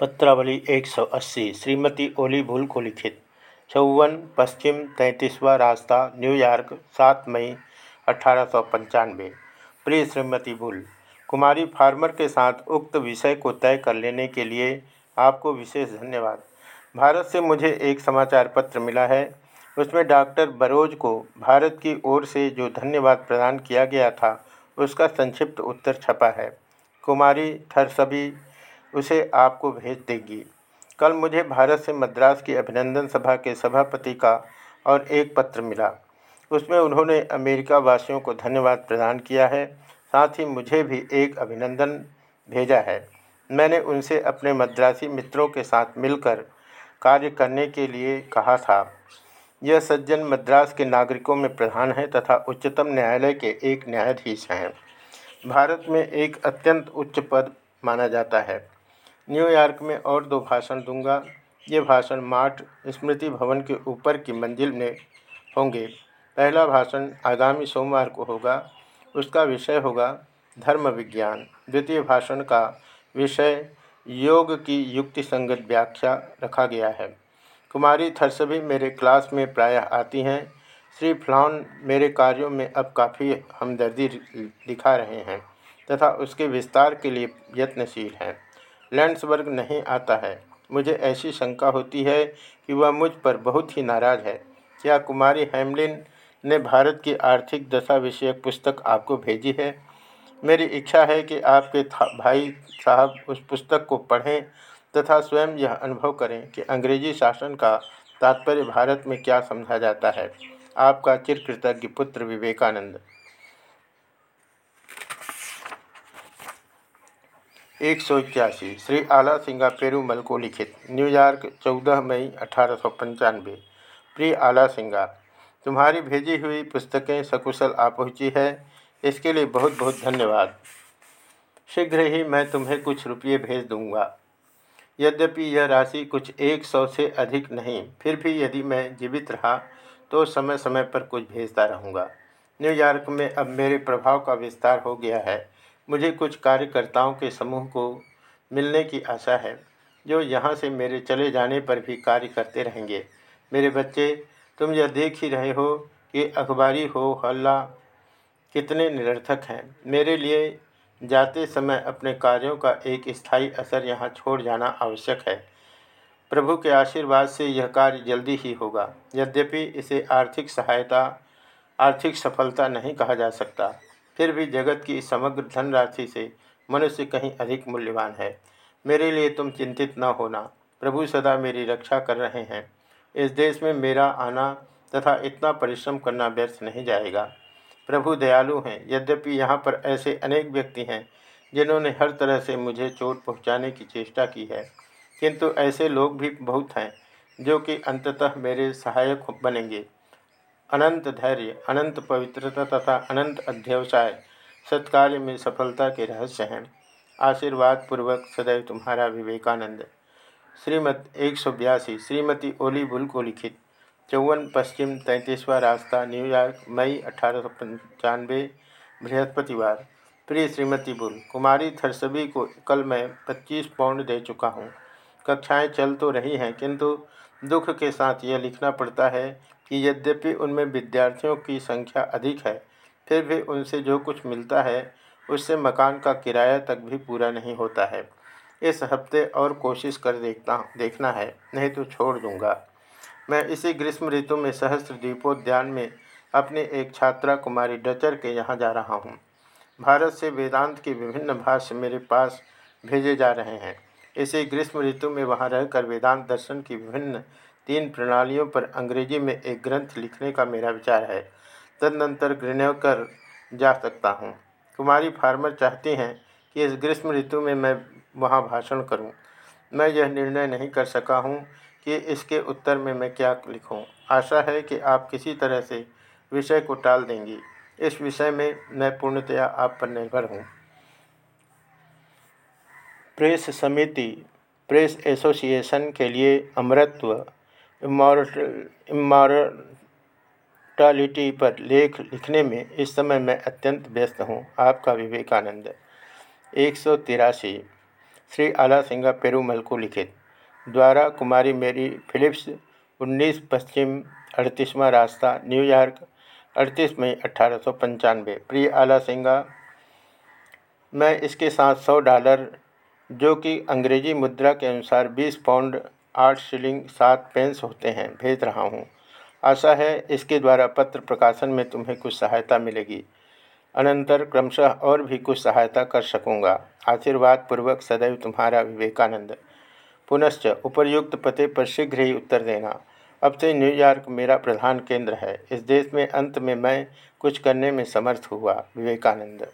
पत्रावली 180 श्रीमती ओली भूल को लिखित। चौवन, पश्चिम, तैंतीसवा रास्ता न्यूयॉर्क सात मई, अठारह प्रिय श्रीमती भूल, कुमारी फार्मर के साथ उक्त विषय को तय कर लेने के लिए आपको विशेष धन्यवाद। भारत से मुझे एक समाचार पत्र मिला है। उसमें डॉक्टर बरोज को भारत की ओर से जो धन्यवाद प्रदान किया गया था, उसका संक्षिप्त उत्तर छपा है। कुमारी थरसभी उसे आपको भेज देगी। कल मुझे भारत से मद्रास की अभिनंदन सभा के सभापति का और एक पत्र मिला। उसमें उन्होंने अमेरिका वासियों को धन्यवाद प्रदान किया है, साथ ही मुझे भी एक अभिनंदन भेजा है। मैंने उनसे अपने मद्रासी मित्रों के साथ मिलकर कार्य करने के लिए कहा था। यह सज्जन मद्रास के नागरिकों में प्रधान है तथा उच्चतम न्यायालय के एक न्यायाधीश हैं। भारत में एक अत्यंत उच्च पद माना जाता है। न्यूयॉर्क में और दो भाषण दूँगा। ये भाषण मार्ट स्मृति भवन के ऊपर की मंजिल में होंगे। पहला भाषण आगामी सोमवार को होगा। उसका विषय होगा धर्म विज्ञान। द्वितीय भाषण का विषय योग की युक्ति संगत व्याख्या रखा गया है। कुमारी थरसभी मेरे क्लास में प्रायः आती हैं। श्री फ्लॉन मेरे कार्यों में अब काफ़ी हमदर्दी दिखा रहे हैं तथा उसके विस्तार के लिए यत्नशील हैं। लैंड्सबर्ग नहीं आता है। मुझे ऐसी शंका होती है कि वह मुझ पर बहुत ही नाराज़ है। क्या कुमारी हेमलिन ने भारत की आर्थिक दशा विषयक पुस्तक आपको भेजी है? मेरी इच्छा है कि आपके भाई साहब उस पुस्तक को पढ़ें तथा स्वयं यह अनुभव करें कि अंग्रेज़ी शासन का तात्पर्य भारत में क्या समझा जाता है। आपका चिरकृतज्ञ पुत्र विवेकानंद। एक सौ इक्यासी, श्री आला सिंगा पेरूमल को लिखित न्यूयॉर्क चौदह मई, अठारह सौ पंचानवे। प्रिय आला सिंगा, तुम्हारी भेजी हुई पुस्तकें सकुशल आ पहुँची है, इसके लिए बहुत बहुत धन्यवाद। शीघ्र ही मैं तुम्हें कुछ रुपये भेज दूँगा। यद्यपि यह राशि कुछ एक सौ से अधिक नहीं, फिर भी यदि मैं जीवित रहा तो समय समय पर कुछ भेजता रहूँगा। न्यूयॉर्क में अब मेरे प्रभाव का विस्तार हो गया है। मुझे कुछ कार्यकर्ताओं के समूह को मिलने की आशा है, जो यहाँ से मेरे चले जाने पर भी कार्य करते रहेंगे। मेरे बच्चे, तुम यह देख ही रहे हो कि अखबारी हो, हल्ला कितने निरर्थक हैं। मेरे लिए जाते समय अपने कार्यों का एक स्थायी असर यहाँ छोड़ जाना आवश्यक है। प्रभु के आशीर्वाद से यह कार्य जल्दी ही होगा। यद्यपि इसे आर्थिक सहायता, आर्थिक सफलता नहीं कहा जा सकता। फिर भी जगत की समग्र धनराशि से मनुष्य कहीं अधिक मूल्यवान है। मेरे लिए तुम चिंतित न होना। प्रभु सदा मेरी रक्षा कर रहे हैं। इस देश में मेरा आना तथा इतना परिश्रम करना व्यर्थ नहीं जाएगा। प्रभु दयालु हैं। यद्यपि यहाँ पर ऐसे अनेक व्यक्ति हैं जिन्होंने हर तरह से मुझे चोट पहुँचाने की चेष्टा की है। किंतु ऐसे लोग भी बहुत हैं जो कि अंततः मेरे सहायक बनेंगे। अनंत धैर्य, अनंत पवित्रता तथा अनंत अध्यवसाय, सत्कार्य में सफलता के रहस्य हैं। आशीर्वाद पूर्वक सदैव तुम्हारा विवेकानंद। श्रीमद एक सौ बयासी, श्रीमती ओली बुल को लिखित। चौवन पश्चिम तैंतीसवा रास्ता न्यूयॉर्क मई अठारह सौ पंचानवे, बृहस्पतिवार। प्रिय श्रीमती बुल, कुमारी थरसबी को कल मैं 25 पाउंड दे चुका हूँ। कक्षाएँ चल तो रही हैं, किंतु दुख के साथ यह लिखना पड़ता है कि यद्यपि उनमें विद्यार्थियों की संख्या अधिक है, फिर भी उनसे जो कुछ मिलता है, उससे मकान का किराया तक भी पूरा नहीं होता है। इस हफ़्ते और कोशिश कर देखता देखना है, नहीं तो छोड़ दूँगा। मैं इसी ग्रीष्म ऋतु में सहस्त्र दीपोद्यान में अपनी एक छात्रा कुमारी डचर के यहाँ जा रहा हूँ। भारत से वेदांत के विभिन्न भाष्य मेरे पास भेजे जा रहे हैं। इसी ग्रीष्म ऋतु में वहाँ रहकर वेदांत दर्शन की विभिन्न तीन प्रणालियों पर अंग्रेज़ी में एक ग्रंथ लिखने का मेरा विचार है। तदनंतर गृह कर जा सकता हूँ। कुमारी फार्मर चाहती हैं कि इस ग्रीष्म ऋतु में मैं वहाँ भाषण करूँ। मैं यह निर्णय नहीं कर सका हूँ कि इसके उत्तर में मैं क्या लिखूँ। आशा है कि आप किसी तरह से विषय को टाल देंगी। इस विषय में मैं पूर्णतया आप पर निर्भर हूँ। प्रेस समिति, प्रेस एसोसिएशन के लिए अमरत्व इमॉर्टलिटी पर लेख लिखने में इस समय मैं अत्यंत व्यस्त हूँ। आपका विवेकानंद। एक सौ तिरासी, श्री आला सिंगा पेरूमल को लिखित। द्वारा कुमारी मेरी फिलिप्स 19 पश्चिम, अड़तीसवां रास्ता न्यूयॉर्क अड़तीस मई अठारह प्रिय आला सिंगा, मैं इसके साथ सौ डॉलर, जो कि अंग्रेज़ी मुद्रा के अनुसार 20 पाउंड आठ शिलिंग, सात पेंस होते हैं। भेज रहा हूँ। आशा है इसके द्वारा पत्र प्रकाशन में तुम्हें कुछ सहायता मिलेगी। अनंतर क्रमशः और भी कुछ सहायता कर सकूँगा। आशीर्वाद पूर्वक सदैव तुम्हारा विवेकानंद। पुनश्च उपर्युक्त पते पर शीघ्र ही उत्तर देना। अब से न्यूयॉर्क मेरा प्रधान केंद्र है। इस देश में अंत में मैं कुछ करने में समर्थ हुआ। विवेकानंद।